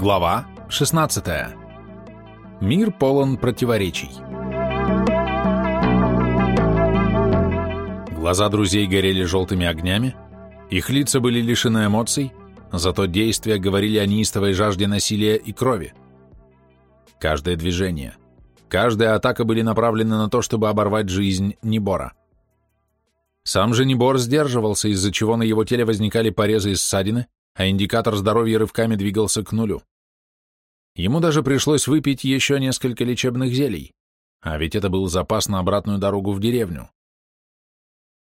Глава 16. Мир полон противоречий. Глаза друзей горели желтыми огнями, их лица были лишены эмоций, зато действия говорили о неистовой жажде насилия и крови. Каждое движение, каждая атака были направлены на то, чтобы оборвать жизнь Небора. Сам же Небор сдерживался, из-за чего на его теле возникали порезы и ссадины, а индикатор здоровья рывками двигался к нулю. Ему даже пришлось выпить еще несколько лечебных зелий, а ведь это был запас на обратную дорогу в деревню.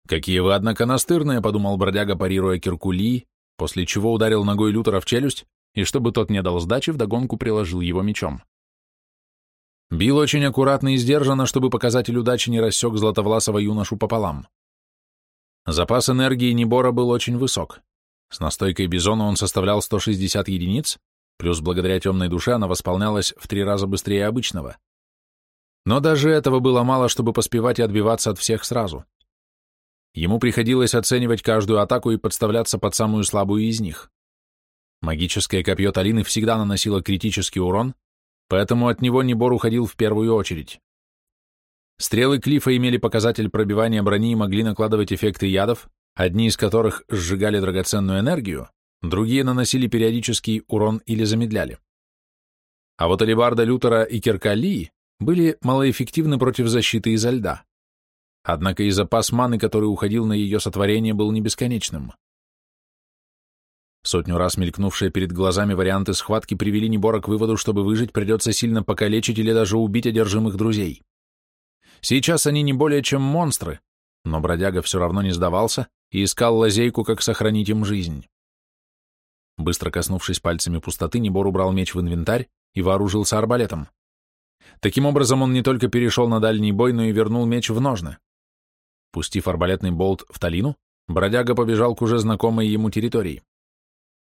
«Какие вы, однако, настырные», — подумал бродяга, парируя киркули, после чего ударил ногой Лютера в челюсть, и чтобы тот не дал сдачи, вдогонку приложил его мечом. Бил очень аккуратно и сдержанно, чтобы показатель удачи не рассек златовласого юношу пополам. Запас энергии Небора был очень высок. С настойкой бизона он составлял 160 единиц, плюс благодаря темной душе она восполнялась в три раза быстрее обычного. Но даже этого было мало, чтобы поспевать и отбиваться от всех сразу. Ему приходилось оценивать каждую атаку и подставляться под самую слабую из них. Магическое копье Талины всегда наносило критический урон, поэтому от него Небор уходил в первую очередь. Стрелы Клифа имели показатель пробивания брони и могли накладывать эффекты ядов, одни из которых сжигали драгоценную энергию, другие наносили периодический урон или замедляли. А вот алибарда Лютера и Керкали были малоэффективны против защиты изо льда. Однако и запас маны, который уходил на ее сотворение, был не бесконечным. Сотню раз мелькнувшие перед глазами варианты схватки привели Небора к выводу, чтобы выжить, придется сильно покалечить или даже убить одержимых друзей. Сейчас они не более чем монстры, но бродяга все равно не сдавался и искал лазейку, как сохранить им жизнь. Быстро коснувшись пальцами пустоты, Небор убрал меч в инвентарь и вооружился арбалетом. Таким образом, он не только перешел на дальний бой, но и вернул меч в ножны. Пустив арбалетный болт в Талину, бродяга побежал к уже знакомой ему территории.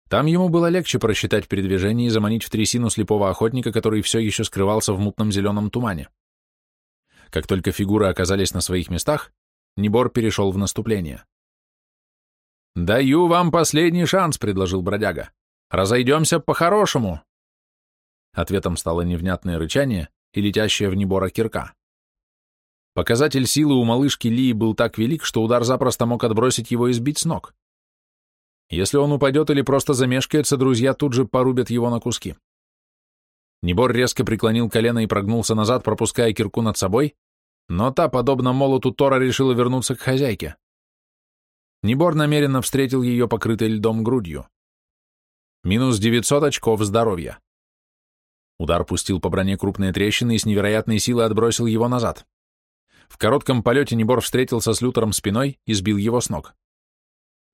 Там ему было легче просчитать передвижение и заманить в трясину слепого охотника, который все еще скрывался в мутном зеленом тумане. Как только фигуры оказались на своих местах, Небор перешел в наступление. «Даю вам последний шанс», — предложил бродяга. «Разойдемся по-хорошему». Ответом стало невнятное рычание и летящая в Небора кирка. Показатель силы у малышки Лии был так велик, что удар запросто мог отбросить его и сбить с ног. Если он упадет или просто замешкается, друзья тут же порубят его на куски. Небор резко преклонил колено и прогнулся назад, пропуская кирку над собой, но та, подобно молоту Тора, решила вернуться к хозяйке. Небор намеренно встретил ее покрытой льдом грудью. Минус 900 очков здоровья. Удар пустил по броне крупные трещины и с невероятной силой отбросил его назад. В коротком полете Небор встретился с Лютером спиной и сбил его с ног.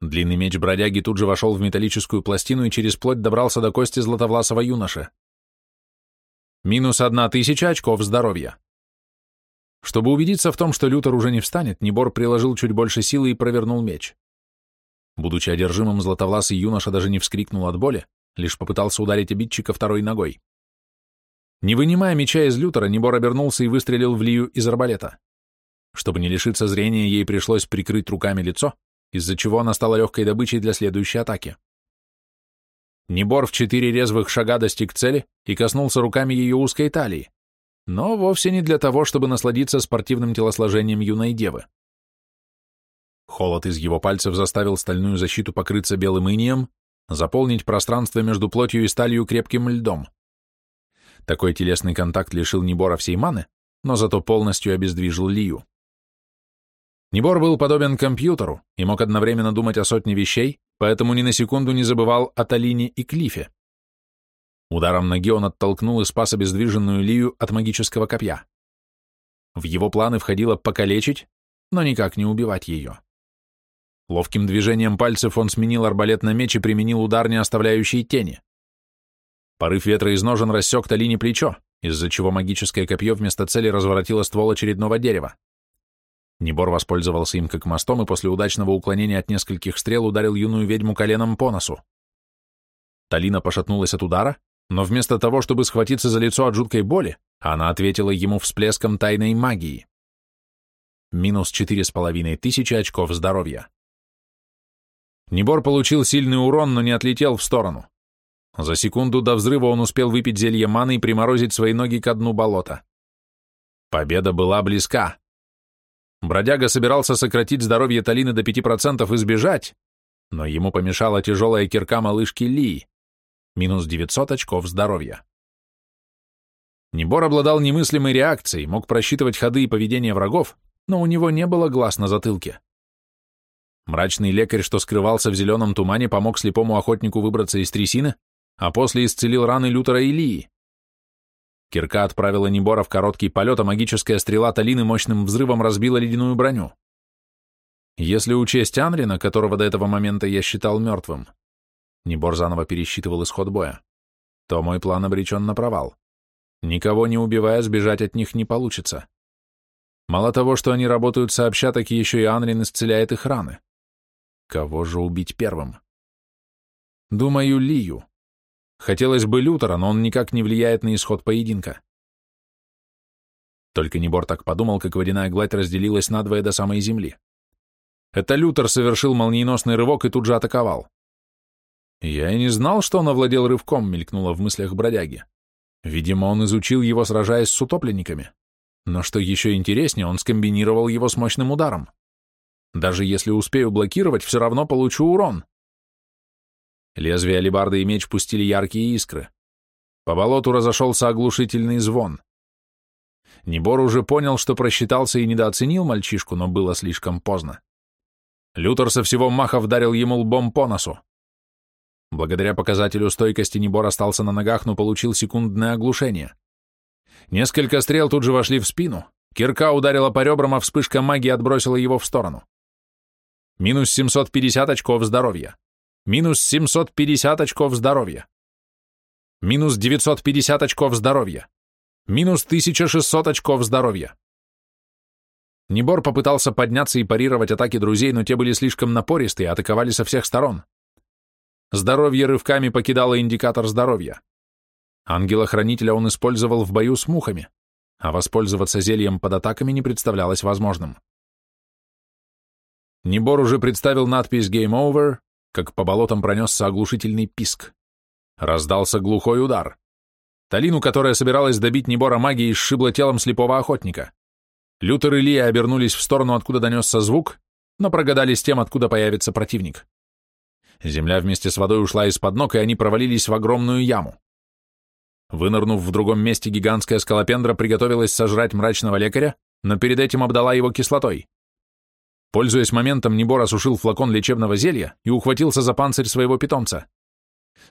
Длинный меч бродяги тут же вошел в металлическую пластину и через плоть добрался до кости златовласого юноши. Минус одна тысяча очков здоровья. Чтобы убедиться в том, что Лютер уже не встанет, Небор приложил чуть больше силы и провернул меч. Будучи одержимым, златовласый юноша даже не вскрикнул от боли, лишь попытался ударить обидчика второй ногой. Не вынимая меча из Лютера, Небор обернулся и выстрелил в Лию из арбалета. Чтобы не лишиться зрения, ей пришлось прикрыть руками лицо, из-за чего она стала легкой добычей для следующей атаки. Небор в четыре резвых шага достиг цели и коснулся руками ее узкой талии, но вовсе не для того, чтобы насладиться спортивным телосложением юной девы. Холод из его пальцев заставил стальную защиту покрыться белым инием, заполнить пространство между плотью и сталью крепким льдом. Такой телесный контакт лишил Небора всей маны, но зато полностью обездвижил Лию. Небор был подобен компьютеру и мог одновременно думать о сотне вещей, поэтому ни на секунду не забывал о Талине и Клифе. Ударом ноги он оттолкнул и спас обездвиженную Лию от магического копья. В его планы входило покалечить, но никак не убивать ее. Ловким движением пальцев он сменил арбалет на меч и применил удар, не оставляющий тени. Порыв ветра из ножен рассек Талине плечо, из-за чего магическое копье вместо цели разворотило ствол очередного дерева. Небор воспользовался им как мостом и после удачного уклонения от нескольких стрел ударил юную ведьму коленом по носу. Талина пошатнулась от удара, но вместо того, чтобы схватиться за лицо от жуткой боли, она ответила ему всплеском тайной магии. Минус четыре с половиной тысячи очков здоровья. Небор получил сильный урон, но не отлетел в сторону. За секунду до взрыва он успел выпить зелье маны и приморозить свои ноги к дну болота. Победа была близка. Бродяга собирался сократить здоровье Талины до 5% и сбежать, но ему помешала тяжелая кирка малышки Ли, минус 900 очков здоровья. Небор обладал немыслимой реакцией, мог просчитывать ходы и поведение врагов, но у него не было глаз на затылке. Мрачный лекарь, что скрывался в зеленом тумане, помог слепому охотнику выбраться из трясины, а после исцелил раны Лютера и Лии. Кирка отправила Небора в короткий полет, а магическая стрела Талины мощным взрывом разбила ледяную броню. Если учесть Анрина, которого до этого момента я считал мертвым, Небор заново пересчитывал исход боя, то мой план обречен на провал. Никого не убивая, сбежать от них не получится. Мало того, что они работают сообща, так еще и Анрин исцеляет их раны. Кого же убить первым? Думаю, Лию. Хотелось бы Лютера, но он никак не влияет на исход поединка. Только Небор так подумал, как водяная гладь разделилась надвое до самой земли. Это Лютер совершил молниеносный рывок и тут же атаковал. Я и не знал, что он овладел рывком, мелькнуло в мыслях бродяги. Видимо, он изучил его, сражаясь с утопленниками. Но что еще интереснее, он скомбинировал его с мощным ударом. Даже если успею блокировать, все равно получу урон. Лезвия алебарды и меч пустили яркие искры. По болоту разошелся оглушительный звон. Небор уже понял, что просчитался и недооценил мальчишку, но было слишком поздно. Лютер со всего маха вдарил ему лбом по носу. Благодаря показателю стойкости Небор остался на ногах, но получил секундное оглушение. Несколько стрел тут же вошли в спину. Кирка ударила по ребрам, а вспышка магии отбросила его в сторону. Минус 750 очков здоровья. Минус 750 очков здоровья. Минус 950 очков здоровья. Минус 1600 очков здоровья. Небор попытался подняться и парировать атаки друзей, но те были слишком напористые, атаковали со всех сторон. Здоровье рывками покидало индикатор здоровья. Ангела-хранителя он использовал в бою с мухами, а воспользоваться зельем под атаками не представлялось возможным. Небор уже представил надпись «Game Over», как по болотам пронесся оглушительный писк. Раздался глухой удар. Талину, которая собиралась добить Небора магией, сшибла телом слепого охотника. Лютер и Лия обернулись в сторону, откуда донесся звук, но прогадали с тем, откуда появится противник. Земля вместе с водой ушла из-под ног, и они провалились в огромную яму. Вынырнув в другом месте, гигантская скалопендра приготовилась сожрать мрачного лекаря, но перед этим обдала его кислотой. Пользуясь моментом, Небор осушил флакон лечебного зелья и ухватился за панцирь своего питомца.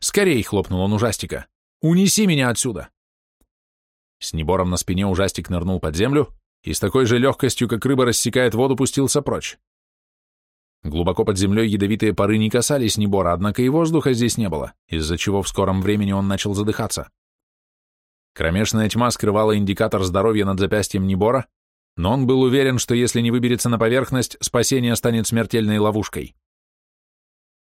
«Скорей!» — хлопнул он ужастика. «Унеси меня отсюда!» С Небором на спине ужастик нырнул под землю и с такой же легкостью, как рыба рассекает воду, пустился прочь. Глубоко под землей ядовитые пары не касались Небора, однако и воздуха здесь не было, из-за чего в скором времени он начал задыхаться. Кромешная тьма скрывала индикатор здоровья над запястьем Небора, но он был уверен, что если не выберется на поверхность, спасение станет смертельной ловушкой.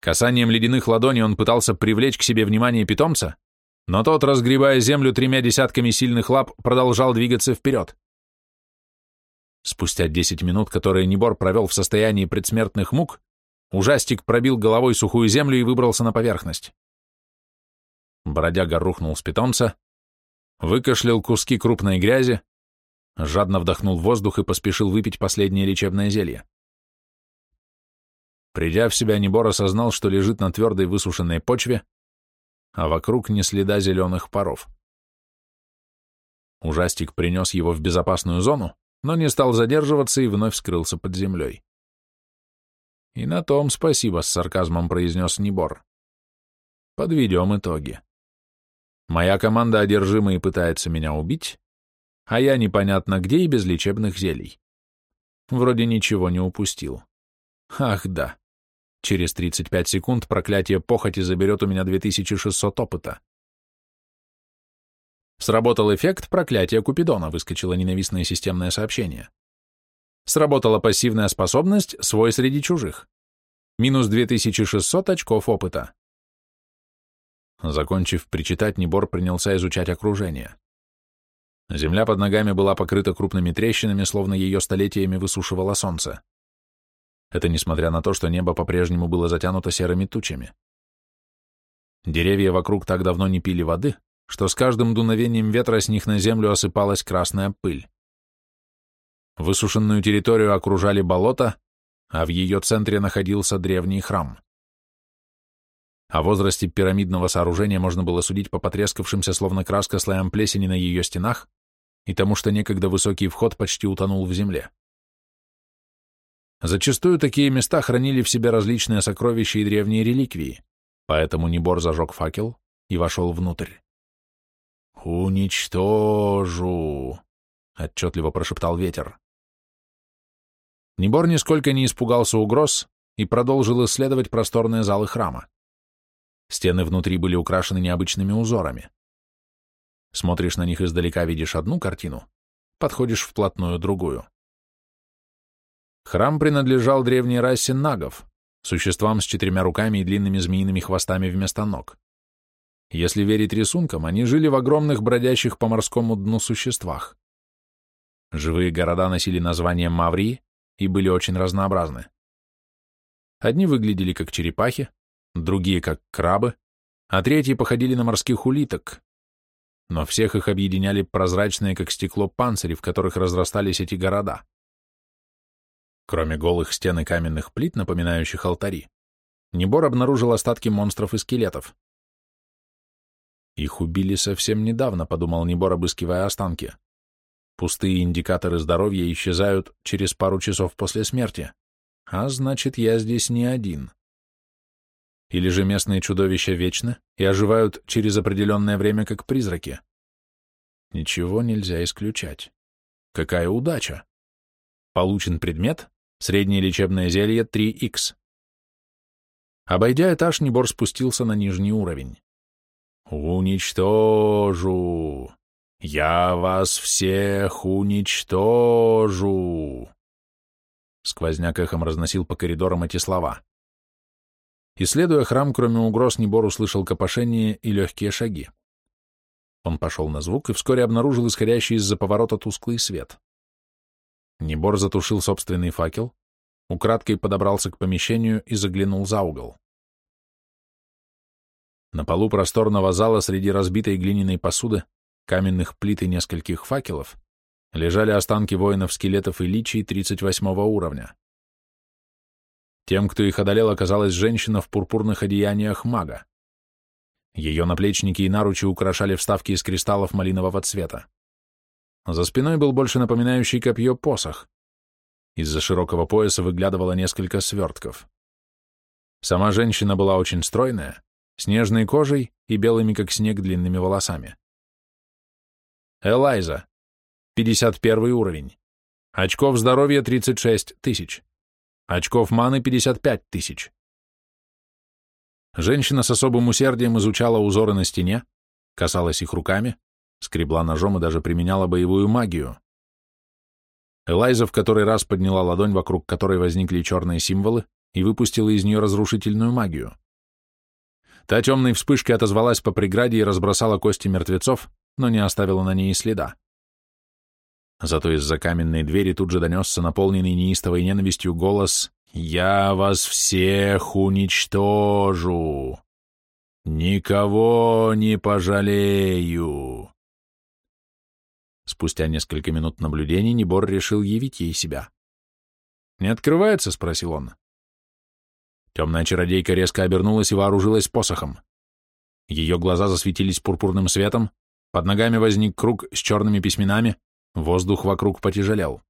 Касанием ледяных ладоней он пытался привлечь к себе внимание питомца, но тот, разгребая землю тремя десятками сильных лап, продолжал двигаться вперед. Спустя десять минут, которые Небор провел в состоянии предсмертных мук, ужастик пробил головой сухую землю и выбрался на поверхность. Бродяга рухнул с питомца, выкашлял куски крупной грязи, жадно вдохнул воздух и поспешил выпить последнее лечебное зелье. Придя в себя, Небор осознал, что лежит на твердой высушенной почве, а вокруг не следа зеленых паров. Ужастик принес его в безопасную зону, но не стал задерживаться и вновь скрылся под землей. «И на том спасибо», — с сарказмом произнес Небор. «Подведем итоги. Моя команда одержима и пытается меня убить, а я непонятно где и без лечебных зелий. Вроде ничего не упустил. Ах, да. Через 35 секунд проклятие похоти заберет у меня 2600 опыта. Сработал эффект проклятия Купидона, выскочило ненавистное системное сообщение. Сработала пассивная способность «Свой среди чужих». Минус 2600 очков опыта. Закончив причитать, Небор принялся изучать окружение. Земля под ногами была покрыта крупными трещинами, словно ее столетиями высушивало солнце. Это несмотря на то, что небо по-прежнему было затянуто серыми тучами. Деревья вокруг так давно не пили воды, что с каждым дуновением ветра с них на землю осыпалась красная пыль. Высушенную территорию окружали болота, а в ее центре находился древний храм. О возрасте пирамидного сооружения можно было судить по потрескавшимся, словно краска, слоям плесени на ее стенах и тому, что некогда высокий вход почти утонул в земле. Зачастую такие места хранили в себе различные сокровища и древние реликвии, поэтому Небор зажег факел и вошел внутрь. «Уничтожу!» — отчетливо прошептал ветер. Небор нисколько не испугался угроз и продолжил исследовать просторные залы храма. Стены внутри были украшены необычными узорами. Смотришь на них издалека, видишь одну картину, подходишь вплотную другую. Храм принадлежал древней расе нагов, существам с четырьмя руками и длинными змеиными хвостами вместо ног. Если верить рисункам, они жили в огромных бродящих по морскому дну существах. Живые города носили название Маврии и были очень разнообразны. Одни выглядели как черепахи, другие как крабы, а третьи походили на морских улиток. Но всех их объединяли прозрачные, как стекло, панцири, в которых разрастались эти города. Кроме голых стен и каменных плит, напоминающих алтари, Небор обнаружил остатки монстров и скелетов. Их убили совсем недавно, подумал Небор, обыскивая останки. Пустые индикаторы здоровья исчезают через пару часов после смерти. А значит, я здесь не один. Или же местные чудовища вечны и оживают через определенное время как призраки? Ничего нельзя исключать. Какая удача! Получен предмет, среднее лечебное зелье 3х. Обойдя этаж, Небор спустился на нижний уровень. «Уничтожу! Я вас всех уничтожу!» Сквозняк эхом разносил по коридорам эти слова. Исследуя храм, кроме угроз, Небор услышал копошение и легкие шаги. Он пошел на звук и вскоре обнаружил исходящий из-за поворота тусклый свет. Небор затушил собственный факел, украдкой подобрался к помещению и заглянул за угол. На полу просторного зала среди разбитой глиняной посуды, каменных плит и нескольких факелов лежали останки воинов-скелетов и личий 38 уровня. Тем, кто их одолел, оказалась женщина в пурпурных одеяниях мага. Ее наплечники и наручи украшали вставки из кристаллов малинового цвета. За спиной был больше напоминающий копье посох. Из-за широкого пояса выглядывало несколько свертков. Сама женщина была очень стройная, с нежной кожей и белыми, как снег, длинными волосами. Элайза. 51 уровень. Очков здоровья 36 тысяч. Очков маны 55 тысяч. Женщина с особым усердием изучала узоры на стене, касалась их руками, скребла ножом и даже применяла боевую магию. Элайза в который раз подняла ладонь, вокруг которой возникли черные символы, и выпустила из нее разрушительную магию. Та темной вспышкой отозвалась по преграде и разбросала кости мертвецов, но не оставила на ней следа. Зато из-за каменной двери тут же донесся наполненный неистовой ненавистью голос «Я вас всех уничтожу! Никого не пожалею!» Спустя несколько минут наблюдений Небор решил явить ей себя. «Не открывается?» — спросил он. Темная чародейка резко обернулась и вооружилась посохом. Ее глаза засветились пурпурным светом, под ногами возник круг с черными письменами, Воздух вокруг потяжелел.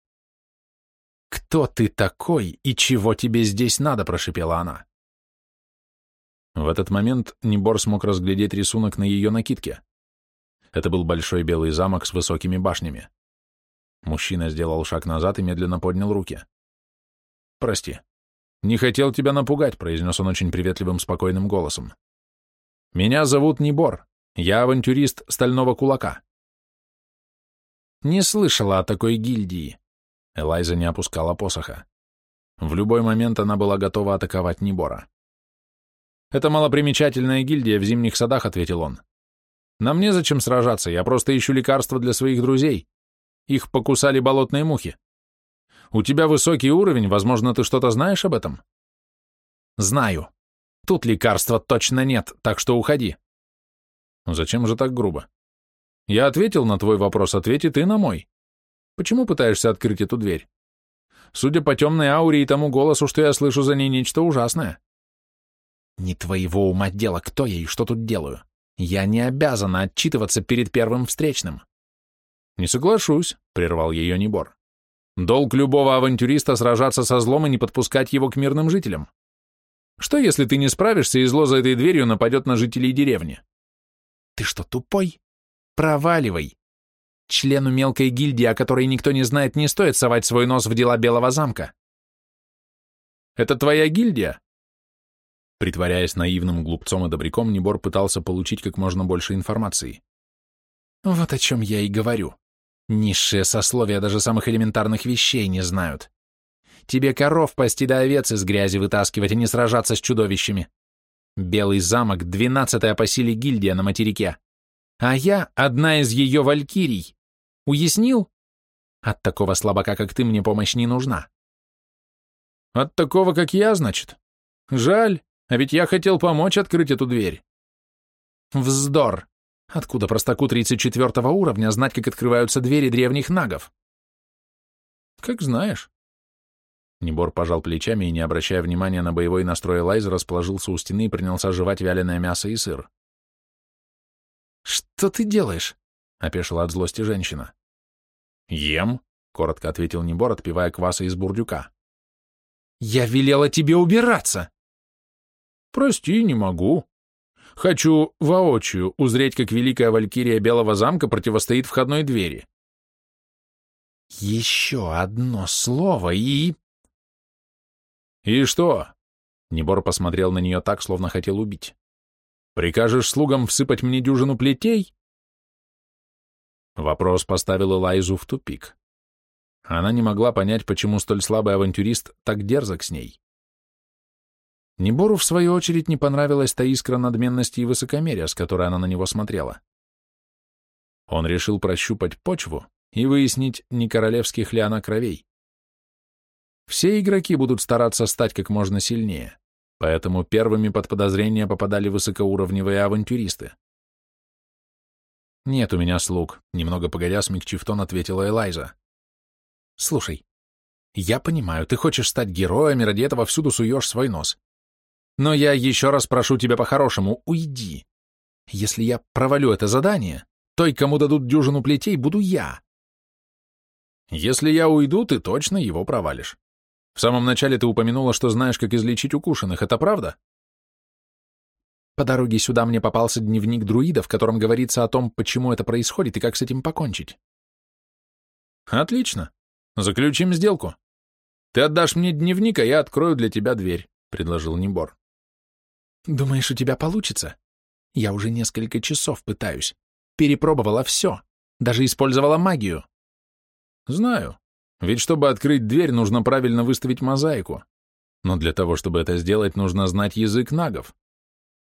«Кто ты такой и чего тебе здесь надо?» — прошипела она. В этот момент Небор смог разглядеть рисунок на ее накидке. Это был большой белый замок с высокими башнями. Мужчина сделал шаг назад и медленно поднял руки. «Прости. Не хотел тебя напугать», — произнес он очень приветливым, спокойным голосом. «Меня зовут Небор. Я авантюрист Стального Кулака. Не слышала о такой гильдии. Элайза не опускала посоха. В любой момент она была готова атаковать Небора. «Это малопримечательная гильдия в зимних садах», — ответил он. «Нам незачем сражаться, я просто ищу лекарства для своих друзей. Их покусали болотные мухи. У тебя высокий уровень, возможно, ты что-то знаешь об этом?» «Знаю. Тут лекарства точно нет, так что уходи. Зачем же так грубо? Я ответил на твой вопрос, ответь и ты на мой. Почему пытаешься открыть эту дверь? Судя по темной ауре и тому голосу, что я слышу за ней нечто ужасное. Не твоего ума дело, кто я и что тут делаю. Я не обязана отчитываться перед первым встречным. Не соглашусь, прервал ее Небор. Долг любого авантюриста сражаться со злом и не подпускать его к мирным жителям. Что, если ты не справишься, и зло за этой дверью нападет на жителей деревни? Ты что, тупой? Проваливай. Члену мелкой гильдии, о которой никто не знает, не стоит совать свой нос в дела Белого замка. Это твоя гильдия? Притворяясь наивным глупцом и добряком, Небор пытался получить как можно больше информации. Вот о чем я и говорю. Низшие сословия даже самых элементарных вещей не знают. Тебе коров пасти да овец из грязи вытаскивать, а не сражаться с чудовищами. Белый замок — двенадцатая по силе гильдия на материке. А я — одна из ее валькирий. Уяснил? От такого слабака, как ты, мне помощь не нужна. От такого, как я, значит? Жаль, а ведь я хотел помочь открыть эту дверь. Вздор. Откуда простаку 34 уровня знать, как открываются двери древних нагов? Как знаешь. Небор пожал плечами и, не обращая внимания на боевой настрой Лайза, расположился у стены и принялся жевать вяленое мясо и сыр. «Что ты делаешь?» — опешила от злости женщина. «Ем», — коротко ответил Небор, отпивая кваса из бурдюка. «Я велела тебе убираться!» «Прости, не могу. Хочу воочию узреть, как великая валькирия Белого замка противостоит входной двери». «Еще одно слово и...» «И что?» Небор посмотрел на нее так, словно хотел убить. «Прикажешь слугам всыпать мне дюжину плетей?» Вопрос поставил Элайзу в тупик. Она не могла понять, почему столь слабый авантюрист так дерзок с ней. Небору, в свою очередь, не понравилась та искра надменности и высокомерия, с которой она на него смотрела. Он решил прощупать почву и выяснить, не королевских ли она кровей. Все игроки будут стараться стать как можно сильнее, поэтому первыми под подозрение попадали высокоуровневые авантюристы. «Нет у меня слуг», — немного погодя, смягчив тон, ответила Элайза. «Слушай, я понимаю, ты хочешь стать героем и ради этого всюду суешь свой нос. Но я еще раз прошу тебя по-хорошему, уйди. Если я провалю это задание, той, кому дадут дюжину плетей, буду я. Если я уйду, ты точно его провалишь. В самом начале ты упомянула, что знаешь, как излечить укушенных. Это правда? По дороге сюда мне попался дневник друида, в котором говорится о том, почему это происходит и как с этим покончить. Отлично. Заключим сделку. Ты отдашь мне дневник, а я открою для тебя дверь, предложил Небор. Думаешь, у тебя получится? Я уже несколько часов пытаюсь. Перепробовала все. Даже использовала магию. Знаю. Ведь чтобы открыть дверь, нужно правильно выставить мозаику. Но для того, чтобы это сделать, нужно знать язык нагов.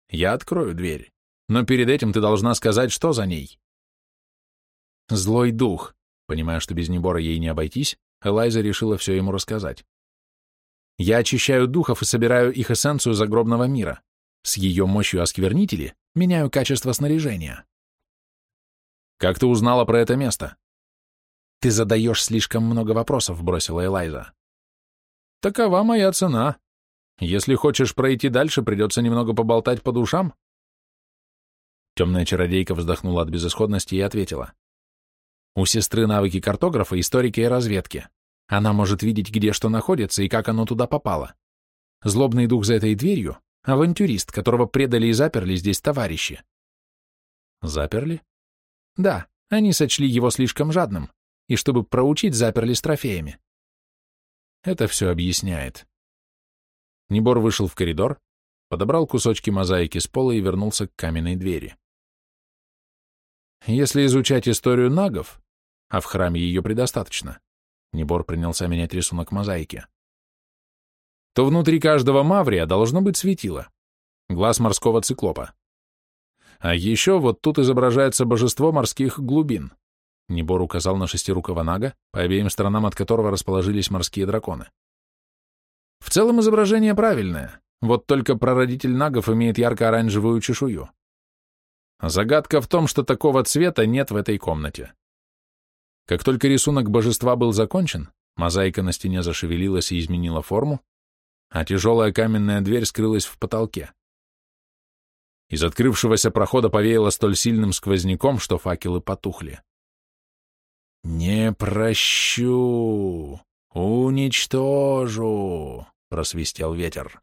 Я открою дверь, но перед этим ты должна сказать, что за ней. Злой дух. Понимая, что без Небора ей не обойтись, Элайза решила все ему рассказать. Я очищаю духов и собираю их эссенцию загробного мира. С ее мощью осквернители меняю качество снаряжения. Как ты узнала про это место? «Ты задаешь слишком много вопросов», — бросила Элайза. «Такова моя цена. Если хочешь пройти дальше, придется немного поболтать по душам». Темная чародейка вздохнула от безысходности и ответила. «У сестры навыки картографа, историки и разведки. Она может видеть, где что находится и как оно туда попало. Злобный дух за этой дверью — авантюрист, которого предали и заперли здесь товарищи». «Заперли?» «Да, они сочли его слишком жадным и чтобы проучить, заперли с трофеями. Это все объясняет. Небор вышел в коридор, подобрал кусочки мозаики с пола и вернулся к каменной двери. Если изучать историю нагов, а в храме ее предостаточно, Небор принялся менять рисунок мозаики, то внутри каждого маврия должно быть светило, глаз морского циклопа. А еще вот тут изображается божество морских глубин. Небор указал на шестирукого нага, по обеим сторонам от которого расположились морские драконы. В целом изображение правильное, Вот только прародитель нагов имеет ярко-оранжевую чешую. Загадка в том, что такого цвета нет в этой комнате. Как только рисунок божества был закончен, мозаика на стене зашевелилась и изменила форму, а тяжелая каменная дверь скрылась в потолке. Из открывшегося прохода повеяло столь сильным сквозняком, что факелы потухли. «Не прощу, уничтожу!» — просвистел ветер.